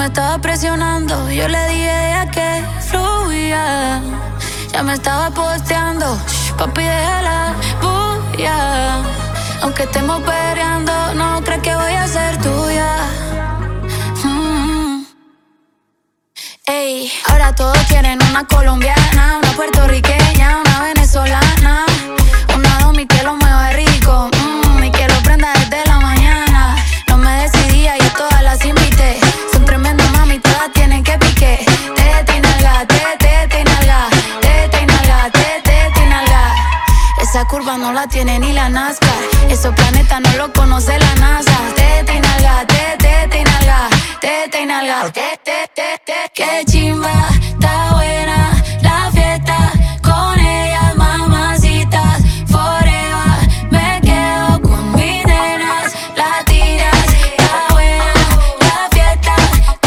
estaba presionando. Yo le dije a que fluya. Ya me estaba posteando. Papi, déjala bulla. Aunque estemos peleando, no crees que voy a ser tuya. Mm. Ey, ahora todos quieren una colombiana, no la tiene ni la Nazca. Esos planetas no lo conoce la NASA. Tete y nalga, tete y nalga, tete y nalga, tete, tete. Qué chimba, está buena la fiesta. Con ellas, mamacitas, forever. Me quedo con mis nenas latinas. Está buena la fiesta.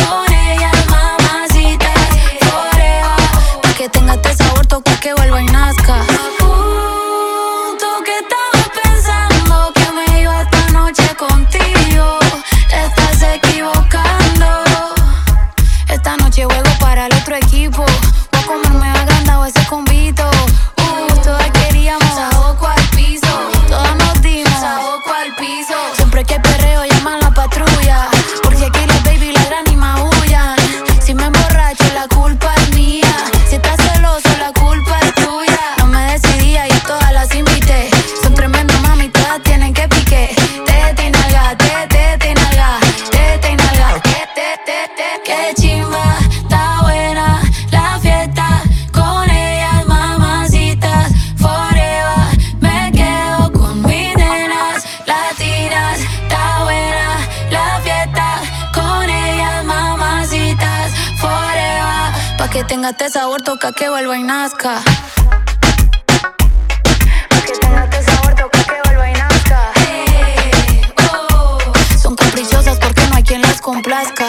Con ellas, mamacitas, forever. Pa' que tenga este sabor, toca que vuelva y nazca. que tenga este sabor, toca que vuelva y nazca. Que tenga este sabor, toca que vuelva y nazca. Eh, oh. Son caprichosas porque no hay quien las complazca.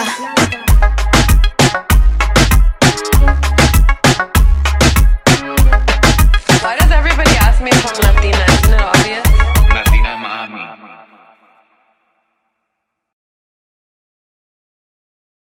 Why does everybody ask me if I'm Latina? Isn't it obvious?